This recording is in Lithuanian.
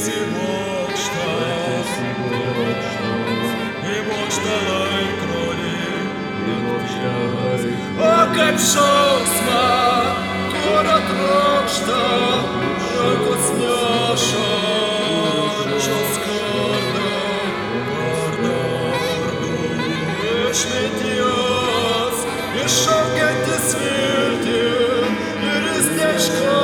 esi bokštas, į bokštą laikrodį, o kaip šausmą, kur atrokšta, rankos nešančios kardą, kardą, kardą, iš minties, iššaukiantis viltį ir jis neiškardą.